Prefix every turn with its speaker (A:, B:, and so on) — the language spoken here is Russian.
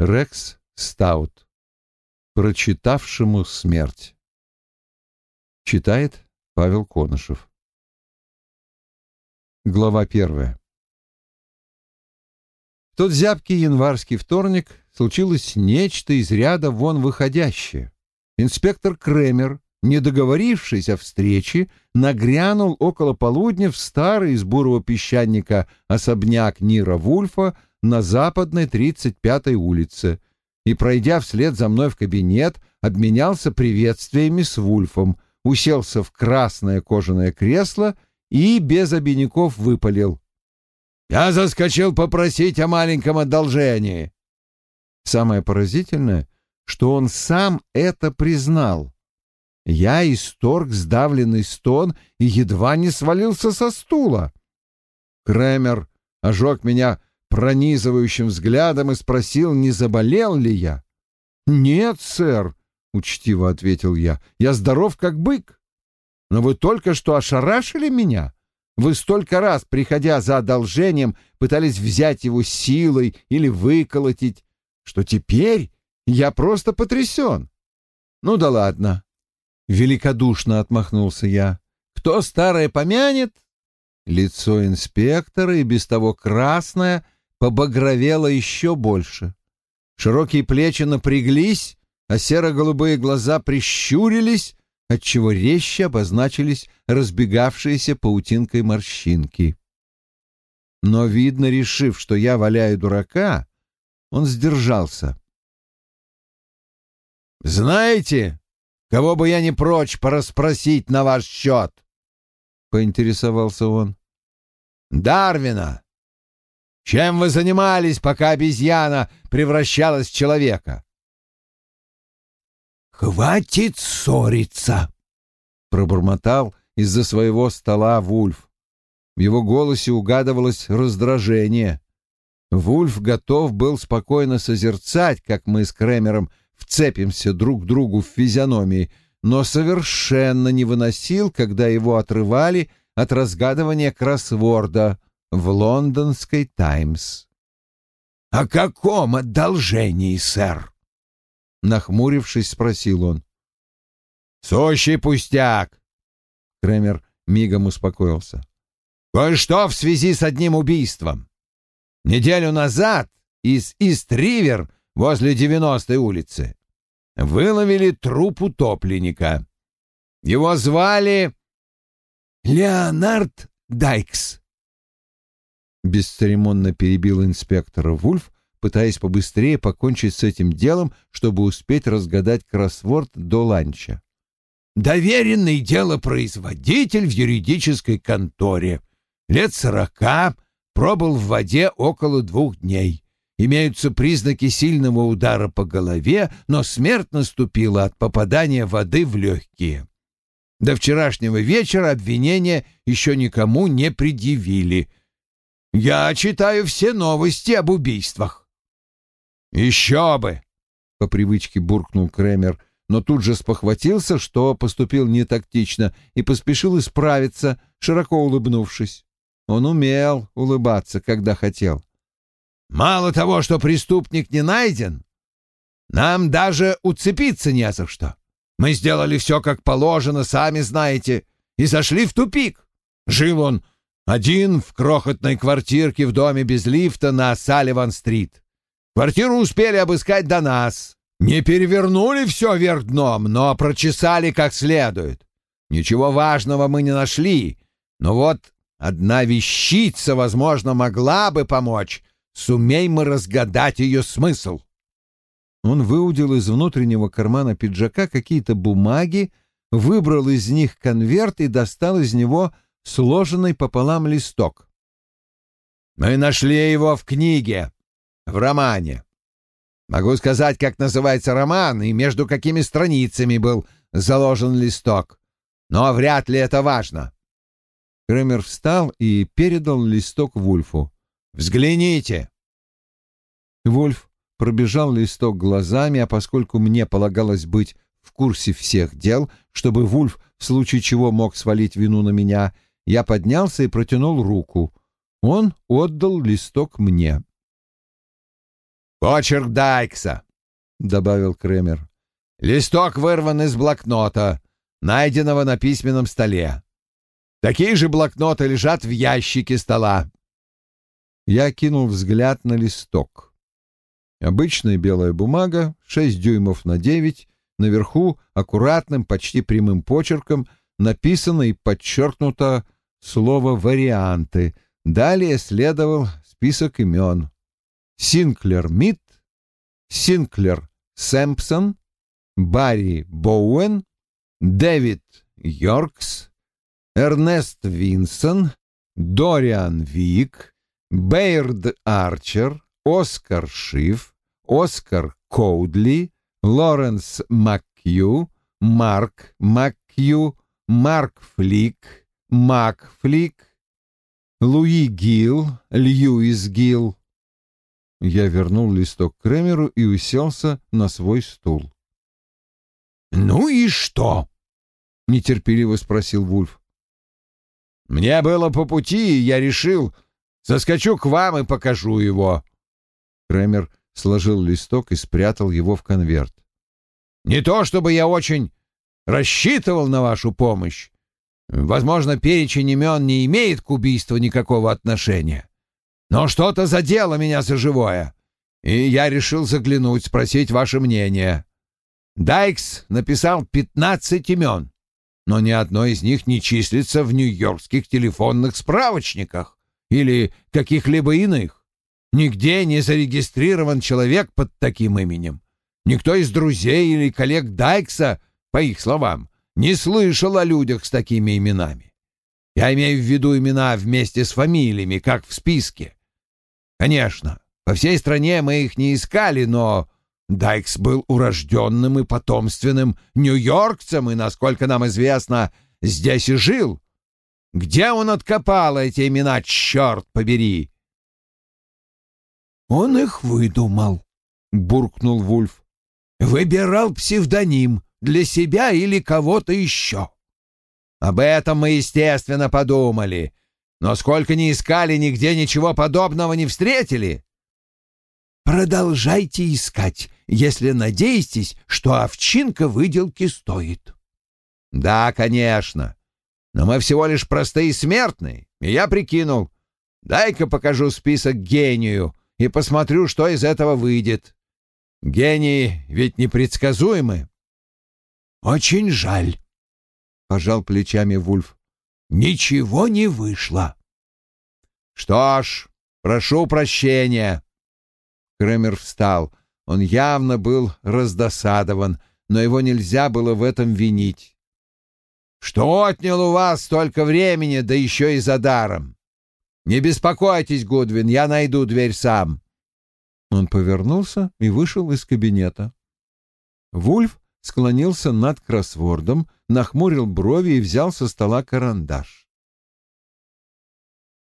A: Рекс Стаут. Прочитавшему смерть. Читает Павел Конышев. Глава первая. В тот зябкий январский вторник случилось нечто из ряда вон выходящее. Инспектор Кремер, не договорившись о встрече, нагрянул около полудня в старый из бурого песчаника особняк Нира Вульфа на западной 35-й улице и, пройдя вслед за мной в кабинет, обменялся приветствиями с Вульфом, уселся в красное кожаное кресло и без обиняков выпалил. «Я заскочил попросить о маленьком одолжении». Самое поразительное, что он сам это признал. Я исторг сдавленный стон и едва не свалился со стула. Кремер ожег меня пронизывающим взглядом и спросил, не заболел ли я. «Нет, сэр», — учтиво ответил я, — «я здоров, как бык. Но вы только что ошарашили меня. Вы столько раз, приходя за одолжением, пытались взять его силой или выколотить, что теперь я просто потрясен. Ну да ладно. Великодушно отмахнулся я. Кто старое помянет? Лицо инспектора, и без того красное, побагровело еще больше. Широкие плечи напряглись, а серо-голубые глаза прищурились, отчего резче обозначились разбегавшиеся паутинкой морщинки. Но, видно, решив, что я валяю дурака, он сдержался. «Знаете, кого бы я не прочь порасспросить на ваш счет?» — поинтересовался он. «Дарвина! Чем вы занимались, пока обезьяна превращалась в человека?» «Хватит ссориться!» — пробормотал из-за своего стола Вульф. В его голосе угадывалось раздражение. Вульф готов был спокойно созерцать, как мы с Кремером вцепимся друг другу в физиономии, но совершенно не выносил, когда его отрывали от разгадывания кроссворда в лондонской «Таймс». «О каком одолжении, сэр?» Нахмурившись, спросил он. «Сущий пустяк!» Кремер мигом успокоился. «Кое-что в связи с одним убийством. Неделю назад из Ист-Ривер возле 90-й улицы выловили труп утопленника. Его звали Леонард Дайкс. Бесцеремонно перебил инспектора Вульф, пытаясь побыстрее покончить с этим делом, чтобы успеть разгадать кроссворд до ланча. «Доверенный делопроизводитель в юридической конторе. Лет сорока, пробыл в воде около двух дней. Имеются признаки сильного удара по голове, но смерть наступила от попадания воды в легкие. До вчерашнего вечера обвинения еще никому не предъявили. Я читаю все новости об убийствах. «Еще бы!» — по привычке буркнул Кремер, но тут же спохватился, что поступил не тактично, и поспешил исправиться, широко улыбнувшись. Он умел улыбаться, когда хотел. Мало того, что преступник не найден, нам даже уцепиться не за что. Мы сделали все как положено, сами знаете, и зашли в тупик. Жил он один в крохотной квартирке в доме без лифта на Салливан-стрит. Квартиру успели обыскать до нас. Не перевернули все вверх дном, но прочесали как следует. Ничего важного мы не нашли, но вот одна вещица, возможно, могла бы помочь Сумей мы разгадать ее смысл. Он выудил из внутреннего кармана пиджака какие-то бумаги, выбрал из них конверт и достал из него сложенный пополам листок. «Мы нашли его в книге, в романе. Могу сказать, как называется роман и между какими страницами был заложен листок, но вряд ли это важно». Кремер встал и передал листок Вульфу. Взгляните!» Вольф пробежал листок глазами, а поскольку мне полагалось быть в курсе всех дел, чтобы Вульф в случае чего мог свалить вину на меня, я поднялся и протянул руку. Он отдал листок мне. «Почерк Дайкса», — добавил Кремер. «Листок вырван из блокнота, найденного на письменном столе. Такие же блокноты лежат в ящике стола». Я кинул взгляд на листок. Обычная белая бумага, шесть дюймов на девять, наверху аккуратным, почти прямым почерком написано и подчеркнуто слово «варианты». Далее следовал список имен. Синклер Мит, Синклер Сэмпсон, Барри Боуэн, Дэвид Йоркс, Эрнест Винсон, Дориан Вик, Бейрд Арчер, Оскар Шиф, Оскар Коудли, Лоренс Маккью, Марк Маккью, Марк Флик, Мак Флик, Луи Гилл, Льюис Гилл, я вернул листок Кремеру и уселся на свой стул. «Ну и что?» — нетерпеливо спросил Вульф. «Мне было по пути, и я решил, заскочу к вам и покажу его». Кремер сложил листок и спрятал его в конверт. «Не то чтобы я очень рассчитывал на вашу помощь. Возможно, перечень имен не имеет к убийству никакого отношения. Но что-то задело меня за живое, и я решил заглянуть, спросить ваше мнение. Дайкс написал пятнадцать имен, но ни одно из них не числится в нью-йоркских телефонных справочниках или каких-либо иных. Нигде не зарегистрирован человек под таким именем. Никто из друзей или коллег Дайкса, по их словам, не слышал о людях с такими именами. Я имею в виду имена вместе с фамилиями, как в списке. Конечно, по всей стране мы их не искали, но Дайкс был урожденным и потомственным нью-йоркцем, и, насколько нам известно, здесь и жил. Где он откопал эти имена, черт побери? Он их выдумал, буркнул Вульф. Выбирал псевдоним для себя или кого-то еще. Об этом мы, естественно, подумали. Но сколько ни искали, нигде ничего подобного не встретили. Продолжайте искать, если надеетесь, что овчинка выделки стоит. Да, конечно. Но мы всего лишь простые смертные, и я прикинул. Дай-ка покажу список гению и посмотрю, что из этого выйдет. Гении ведь непредсказуемы. Очень жаль, — пожал плечами Вульф. Ничего не вышло. Что ж, прошу прощения. Кремер встал. Он явно был раздосадован, но его нельзя было в этом винить. Что отнял у вас столько времени, да еще и за даром? Не беспокойтесь, Гудвин, я найду дверь сам. Он повернулся и вышел из кабинета. Вульф склонился над кроссвордом, нахмурил брови и взял со стола карандаш.